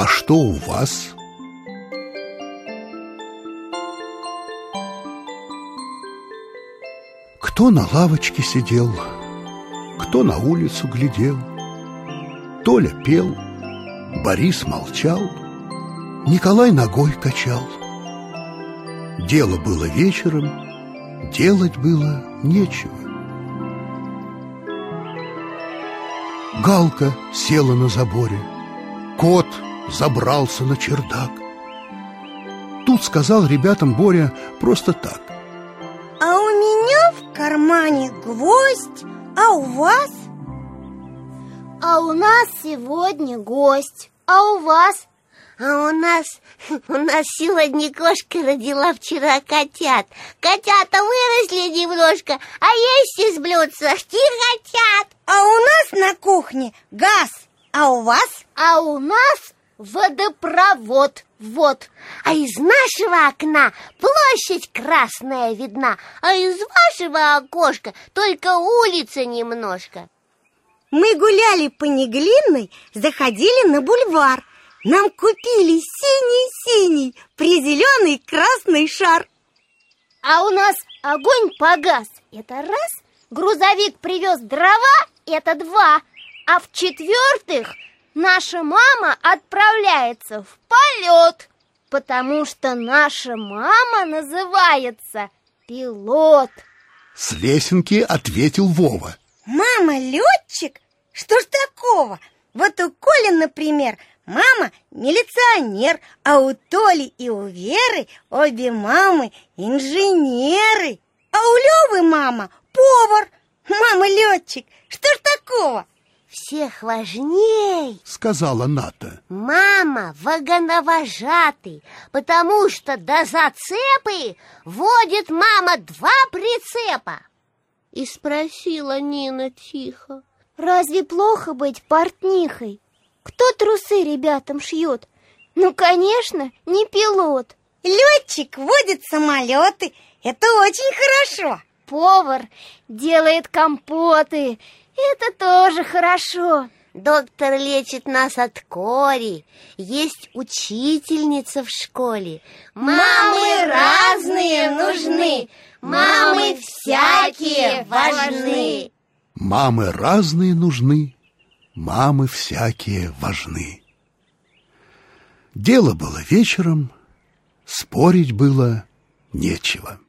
А что у вас? Кто на лавочке сидел, кто на улицу глядел, Толя пел, Борис молчал, Николай ногой качал. Дело было вечером, делать было нечего. Галка села на заборе, кот забрался на чердак. Тут сказал ребятам Боря просто так. А у меня в кармане гвоздь, а у вас? А у нас сегодня гость, а у вас? А у нас, у нас сегодня кошка родила вчера котят Котята выросли немножко, а есть из блюдца не хотят А у нас на кухне газ, а у вас? А у нас водопровод, вот. А из нашего окна площадь красная видна А из вашего окошка только улица немножко. Мы гуляли по Неглинной, заходили на бульвар. Нам купили синий-синий призеленый красный шар. А у нас огонь погас. Это раз. Грузовик привез дрова Это два. А в-четвертых Наша мама отправляется в полет Потому что наша мама называется пилот С лесенки ответил Вова Мама летчик? Что ж такого? Вот у Коли, например, Мама милиционер, а у Толи и у Веры обе мамы инженеры. А у Левы мама повар, мама летчик. Что ж такого? Всех важней, сказала Ната. Мама вагоновожатый, потому что до зацепы водит мама два прицепа. И спросила Нина тихо. Разве плохо быть портнихой? Кто трусы ребятам шьет? Ну, конечно, не пилот Летчик водит самолеты, это очень хорошо Повар делает компоты, это тоже хорошо. Доктор лечит нас от кори. Есть учительница в школе. Мамы разные нужны. Мамы всякие важны. Мамы разные нужны. Мамы всякие важны. Дело было вечером, спорить было нечего.